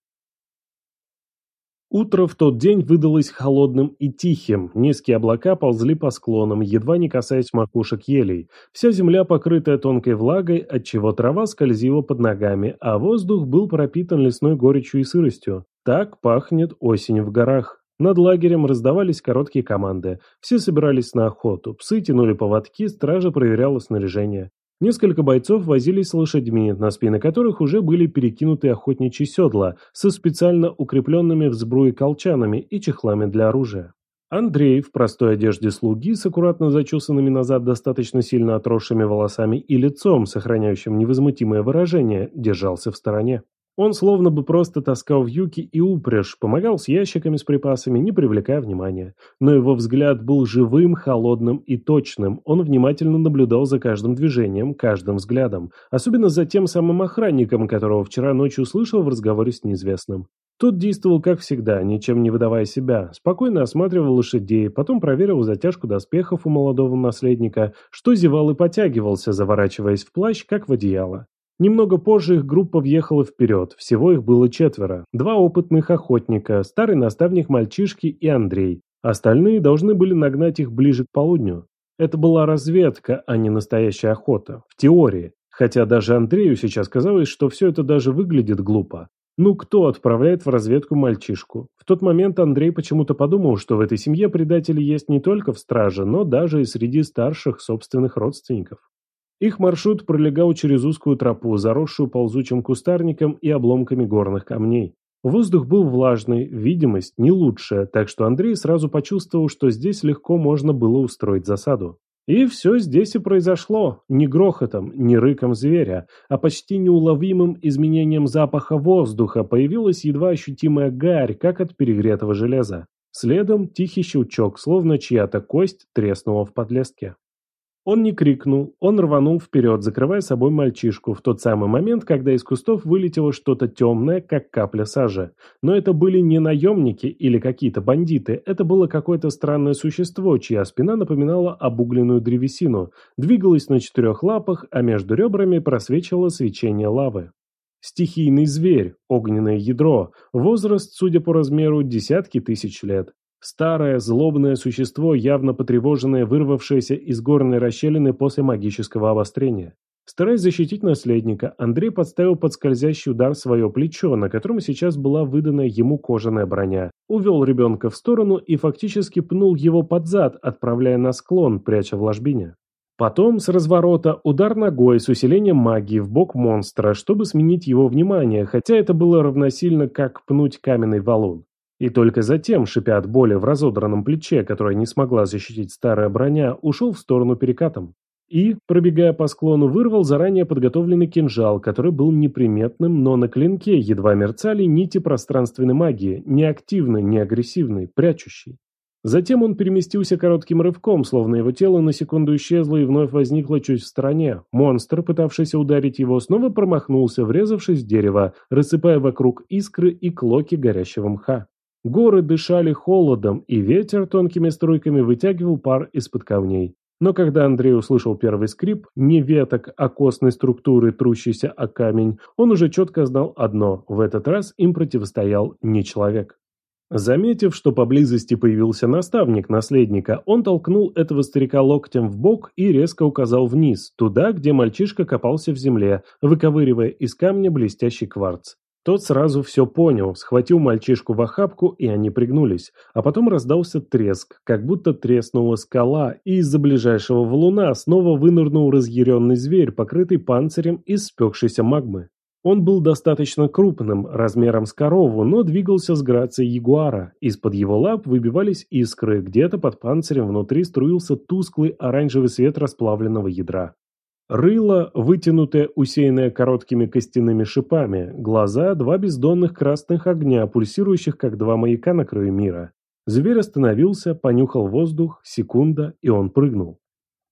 [SPEAKER 1] Утро в тот день выдалось холодным и тихим, низкие облака ползли по склонам, едва не касаясь макушек елей. Вся земля покрытая тонкой влагой, отчего трава скользила под ногами, а воздух был пропитан лесной горечью и сыростью. Так пахнет осень в горах. Над лагерем раздавались короткие команды. Все собирались на охоту, псы тянули поводки, стража проверяла снаряжение. Несколько бойцов возились с лошадьми, на спины которых уже были перекинуты охотничьи седла со специально укрепленными в сбруе колчанами и чехлами для оружия. Андрей в простой одежде слуги с аккуратно зачесанными назад достаточно сильно отросшими волосами и лицом, сохраняющим невозмутимое выражение, держался в стороне. Он словно бы просто таскал вьюки и упряжь, помогал с ящиками с припасами, не привлекая внимания. Но его взгляд был живым, холодным и точным. Он внимательно наблюдал за каждым движением, каждым взглядом. Особенно за тем самым охранником, которого вчера ночью услышал в разговоре с неизвестным. Тот действовал как всегда, ничем не выдавая себя, спокойно осматривал лошадей, потом проверил затяжку доспехов у молодого наследника, что зевал и потягивался, заворачиваясь в плащ, как в одеяло. Немного позже их группа въехала вперед, всего их было четверо. Два опытных охотника, старый наставник мальчишки и Андрей. Остальные должны были нагнать их ближе к полудню. Это была разведка, а не настоящая охота. В теории. Хотя даже Андрею сейчас казалось, что все это даже выглядит глупо. Ну кто отправляет в разведку мальчишку? В тот момент Андрей почему-то подумал, что в этой семье предатели есть не только в страже, но даже и среди старших собственных родственников. Их маршрут пролегал через узкую тропу, заросшую ползучим кустарником и обломками горных камней. Воздух был влажный, видимость не лучшая, так что Андрей сразу почувствовал, что здесь легко можно было устроить засаду. И все здесь и произошло, не грохотом, не рыком зверя, а почти неуловимым изменением запаха воздуха появилась едва ощутимая гарь, как от перегретого железа. Следом тихий щелчок, словно чья-то кость треснула в подлеске. Он не крикнул, он рванул вперед, закрывая собой мальчишку, в тот самый момент, когда из кустов вылетело что-то темное, как капля сажи. Но это были не наемники или какие-то бандиты, это было какое-то странное существо, чья спина напоминала обугленную древесину, двигалась на четырех лапах, а между ребрами просвечивало свечение лавы. Стихийный зверь, огненное ядро, возраст, судя по размеру, десятки тысяч лет. Старое, злобное существо, явно потревоженное, вырвавшееся из горной расщелины после магического обострения. Стараясь защитить наследника, Андрей подставил под скользящий удар свое плечо, на котором сейчас была выдана ему кожаная броня, увел ребенка в сторону и фактически пнул его под зад, отправляя на склон, пряча в ложбине. Потом, с разворота, удар ногой с усилением магии в бок монстра, чтобы сменить его внимание, хотя это было равносильно как пнуть каменный валун. И только затем, шипя от боли в разодранном плече, которое не смогла защитить старая броня, ушел в сторону перекатом. И, пробегая по склону, вырвал заранее подготовленный кинжал, который был неприметным, но на клинке едва мерцали нити пространственной магии, не активной, не прячущей. Затем он переместился коротким рывком, словно его тело на секунду исчезло и вновь возникло чуть в стороне. Монстр, пытавшийся ударить его, снова промахнулся, врезавшись в дерево, рассыпая вокруг искры и клоки горящего мха. Горы дышали холодом, и ветер тонкими струйками вытягивал пар из-под камней. Но когда Андрей услышал первый скрип, не веток, а костной структуры, трущейся о камень, он уже четко знал одно – в этот раз им противостоял не человек. Заметив, что поблизости появился наставник наследника, он толкнул этого старика локтем в бок и резко указал вниз, туда, где мальчишка копался в земле, выковыривая из камня блестящий кварц. Тот сразу все понял, схватил мальчишку в охапку, и они пригнулись. А потом раздался треск, как будто треснула скала, и из-за ближайшего валуна снова вынырнул разъяренный зверь, покрытый панцирем из спекшейся магмы. Он был достаточно крупным, размером с корову, но двигался с грацией ягуара. Из-под его лап выбивались искры, где-то под панцирем внутри струился тусклый оранжевый свет расплавленного ядра. Рыло, вытянутое, усеянное короткими костяными шипами, глаза – два бездонных красных огня, пульсирующих, как два маяка на краю мира. Зверь остановился, понюхал воздух, секунда, и он прыгнул.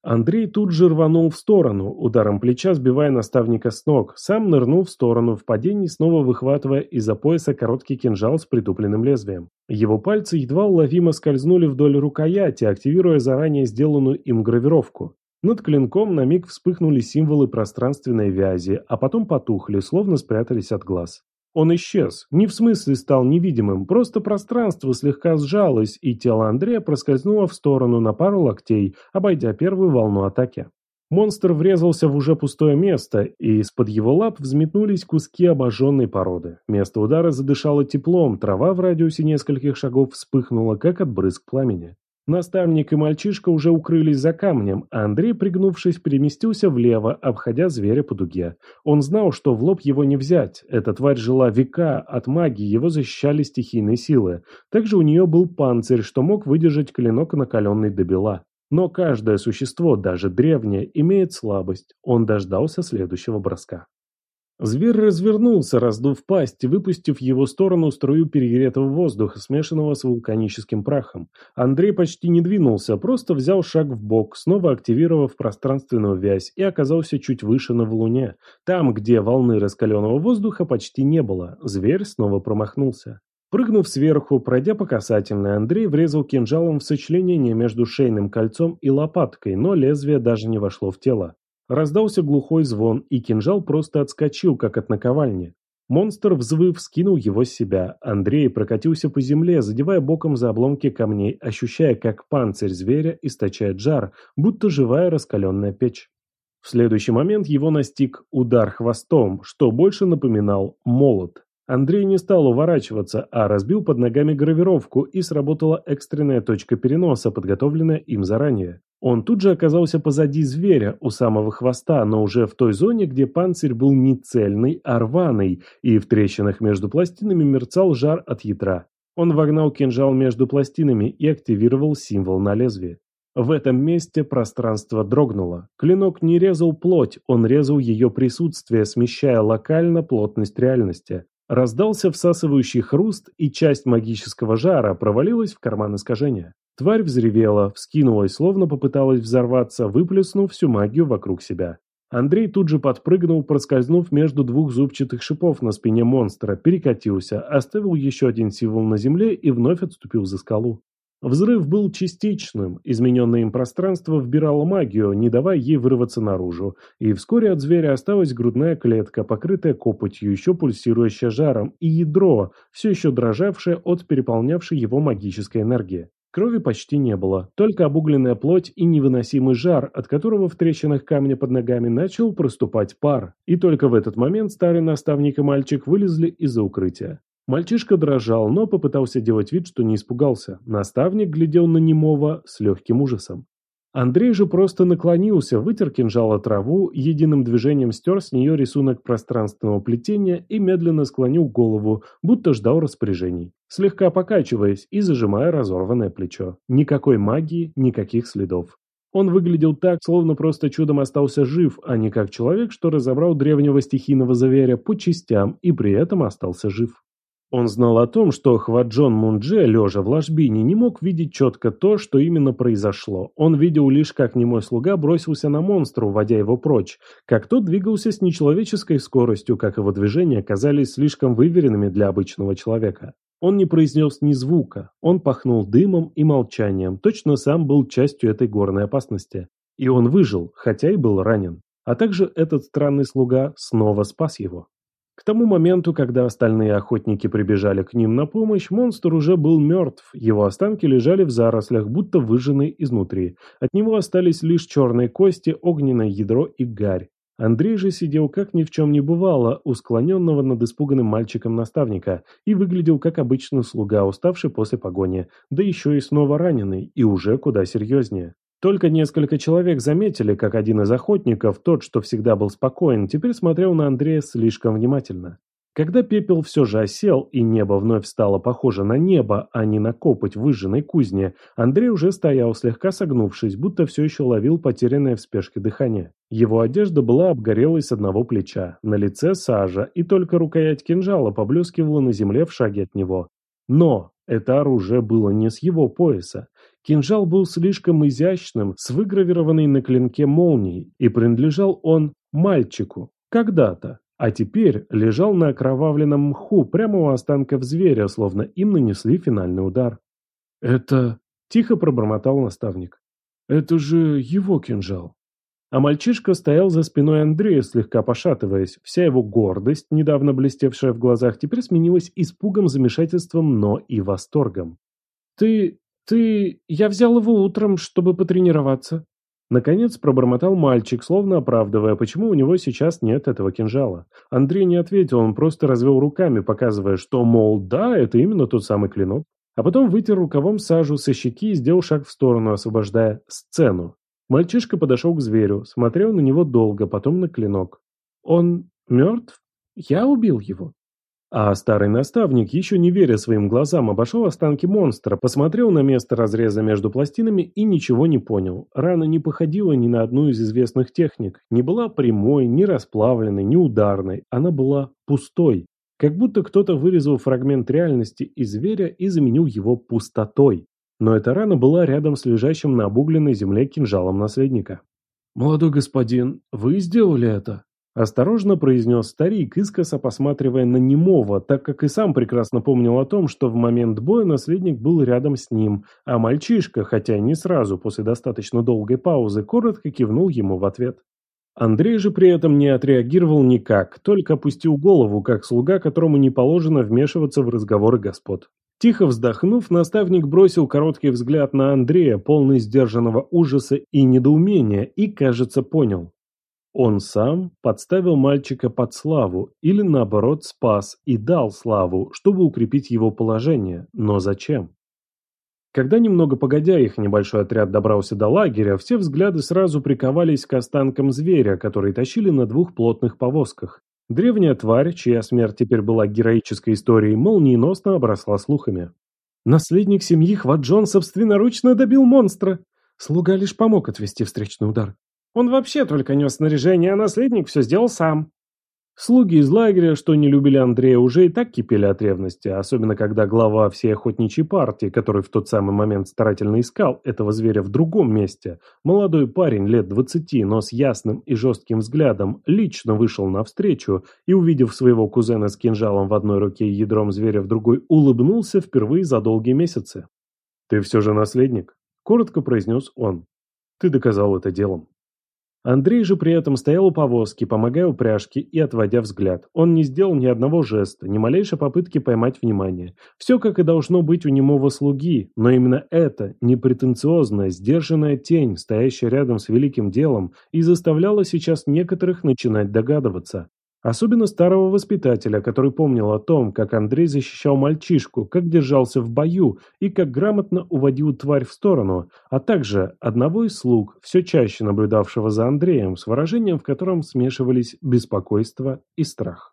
[SPEAKER 1] Андрей тут же рванул в сторону, ударом плеча сбивая наставника с ног, сам нырнул в сторону, в падении снова выхватывая из-за пояса короткий кинжал с притупленным лезвием. Его пальцы едва уловимо скользнули вдоль рукояти, активируя заранее сделанную им гравировку. Над клинком на миг вспыхнули символы пространственной вязи, а потом потухли, словно спрятались от глаз. Он исчез. Не в смысле стал невидимым, просто пространство слегка сжалось, и тело Андрея проскользнуло в сторону на пару локтей, обойдя первую волну атаки. Монстр врезался в уже пустое место, и из-под его лап взметнулись куски обожженной породы. Место удара задышало теплом, трава в радиусе нескольких шагов вспыхнула, как от брызг пламени. Наставник и мальчишка уже укрылись за камнем, а Андрей, пригнувшись, переместился влево, обходя зверя по дуге. Он знал, что в лоб его не взять. Эта тварь жила века, от магии его защищали стихийные силы. Также у нее был панцирь, что мог выдержать клинок, накаленный до бела. Но каждое существо, даже древнее, имеет слабость. Он дождался следующего броска. Зверь развернулся, раздув пасть, выпустив в его сторону струю перегретого воздуха, смешанного с вулканическим прахом. Андрей почти не двинулся, просто взял шаг в бок, снова активировав пространственную вязь, и оказался чуть выше на валуне. Там, где волны раскаленного воздуха почти не было, зверь снова промахнулся. Прыгнув сверху, пройдя по касательной, Андрей врезал кинжалом в сочленение между шейным кольцом и лопаткой, но лезвие даже не вошло в тело. Раздался глухой звон, и кинжал просто отскочил, как от наковальни. Монстр, взвыв, скинул его с себя. Андрей прокатился по земле, задевая боком за обломки камней, ощущая, как панцирь зверя источает жар, будто живая раскаленная печь. В следующий момент его настиг удар хвостом, что больше напоминал молот. Андрей не стал уворачиваться, а разбил под ногами гравировку, и сработала экстренная точка переноса, подготовленная им заранее. Он тут же оказался позади зверя, у самого хвоста, но уже в той зоне, где панцирь был не цельный, а рваный, и в трещинах между пластинами мерцал жар от ядра. Он вогнал кинжал между пластинами и активировал символ на лезвии. В этом месте пространство дрогнуло. Клинок не резал плоть, он резал ее присутствие, смещая локально плотность реальности. Раздался всасывающий хруст, и часть магического жара провалилась в карман искажения. Тварь взревела, вскинулась, словно попыталась взорваться, выплеснув всю магию вокруг себя. Андрей тут же подпрыгнул, проскользнув между двух зубчатых шипов на спине монстра, перекатился, оставил еще один символ на земле и вновь отступил за скалу. Взрыв был частичным, измененное им пространство вбирало магию, не давая ей вырваться наружу, и вскоре от зверя осталась грудная клетка, покрытая копотью, еще пульсирующая жаром, и ядро, все еще дрожавшее от переполнявшей его магической энергии. Крови почти не было, только обугленная плоть и невыносимый жар, от которого в трещинах камня под ногами начал проступать пар. И только в этот момент старый наставник и мальчик вылезли из-за укрытия. Мальчишка дрожал, но попытался делать вид, что не испугался. Наставник глядел на немого с легким ужасом. Андрей же просто наклонился, вытер кинжала траву, единым движением стер с нее рисунок пространственного плетения и медленно склонил голову, будто ждал распоряжений, слегка покачиваясь и зажимая разорванное плечо. Никакой магии, никаких следов. Он выглядел так, словно просто чудом остался жив, а не как человек, что разобрал древнего стихийного зверя по частям и при этом остался жив. Он знал о том, что Хваджон Мундже, лежа в ложбине, не мог видеть четко то, что именно произошло. Он видел лишь, как немой слуга бросился на монстра, уводя его прочь, как тот двигался с нечеловеческой скоростью, как его движения казались слишком выверенными для обычного человека. Он не произнес ни звука, он пахнул дымом и молчанием, точно сам был частью этой горной опасности. И он выжил, хотя и был ранен. А также этот странный слуга снова спас его. К тому моменту, когда остальные охотники прибежали к ним на помощь, монстр уже был мертв, его останки лежали в зарослях, будто выжженные изнутри. От него остались лишь черные кости, огненное ядро и гарь. Андрей же сидел как ни в чем не бывало, у склоненного над испуганным мальчиком наставника, и выглядел как обычный слуга, уставший после погони, да еще и снова раненый, и уже куда серьезнее. Только несколько человек заметили, как один из охотников, тот, что всегда был спокоен, теперь смотрел на Андрея слишком внимательно. Когда пепел все же осел, и небо вновь стало похоже на небо, а не на копоть выжженной кузне, Андрей уже стоял, слегка согнувшись, будто все еще ловил потерянное в спешке дыхание. Его одежда была обгорелой с одного плеча, на лице сажа, и только рукоять кинжала поблескивала на земле в шаге от него. Но это оружие было не с его пояса. Кинжал был слишком изящным, с выгравированной на клинке молнией, и принадлежал он мальчику. Когда-то а теперь лежал на окровавленном мху прямо у останков зверя, словно им нанесли финальный удар.
[SPEAKER 3] «Это...» — тихо пробормотал наставник. «Это же его кинжал».
[SPEAKER 1] А мальчишка стоял за спиной Андрея, слегка пошатываясь. Вся его гордость, недавно блестевшая в глазах, теперь сменилась испугом, замешательством, но и восторгом.
[SPEAKER 3] «Ты... ты... я взял его утром, чтобы потренироваться»,
[SPEAKER 1] Наконец пробормотал мальчик, словно оправдывая, почему у него сейчас нет этого кинжала. Андрей не ответил, он просто развел руками, показывая, что, мол, да, это именно тот самый клинок. А потом вытер рукавом сажу со щеки и сделал шаг в сторону, освобождая сцену. Мальчишка подошел к зверю, смотрел на него долго, потом на клинок. «Он мертв? Я убил его?» А старый наставник, еще не веря своим глазам, обошел останки монстра, посмотрел на место разреза между пластинами и ничего не понял. Рана не походила ни на одну из известных техник, не была прямой, ни расплавленной, ни ударной, она была пустой. Как будто кто-то вырезал фрагмент реальности из зверя и заменил его пустотой. Но эта рана была рядом с лежащим на обугленной земле кинжалом наследника.
[SPEAKER 3] «Молодой господин, вы сделали это?»
[SPEAKER 1] Осторожно произнес старик, искоса посматривая на немого, так как и сам прекрасно помнил о том, что в момент боя наследник был рядом с ним, а мальчишка, хотя не сразу, после достаточно долгой паузы, коротко кивнул ему в ответ. Андрей же при этом не отреагировал никак, только опустил голову, как слуга, которому не положено вмешиваться в разговоры господ. Тихо вздохнув, наставник бросил короткий взгляд на Андрея, полный сдержанного ужаса и недоумения, и, кажется, понял. Он сам подставил мальчика под славу или наоборот спас и дал славу, чтобы укрепить его положение. Но зачем? Когда немного погодя их небольшой отряд добрался до лагеря, все взгляды сразу приковались к останкам зверя, который тащили на двух плотных повозках. Древняя тварь, чья смерть теперь была героической историей, молниеносно обросла слухами. Наследник семьи Хваджон собственноручно добил монстра. Слуга лишь помог отвести встречный удар. Он вообще только нес снаряжение, а наследник все сделал сам. Слуги из лагеря, что не любили Андрея, уже и так кипели от ревности, особенно когда глава всей охотничьей партии, который в тот самый момент старательно искал этого зверя в другом месте, молодой парень лет двадцати, но с ясным и жестким взглядом, лично вышел навстречу и, увидев своего кузена с кинжалом в одной руке и ядром зверя в другой, улыбнулся впервые за долгие месяцы. «Ты все же наследник», — коротко произнес он. «Ты доказал это делом». Андрей же при этом стоял у повозки, помогая упряжке и отводя взгляд. Он не сделал ни одного жеста, ни малейшей попытки поймать внимание. Все как и должно быть у немого слуги, но именно эта непретенциозная, сдержанная тень, стоящая рядом с великим делом, и заставляла сейчас некоторых начинать догадываться. Особенно старого воспитателя, который помнил о том, как Андрей защищал мальчишку, как держался в бою и как грамотно уводил тварь в сторону, а также одного из слуг, все чаще наблюдавшего за Андреем, с выражением, в котором смешивались беспокойство и страх.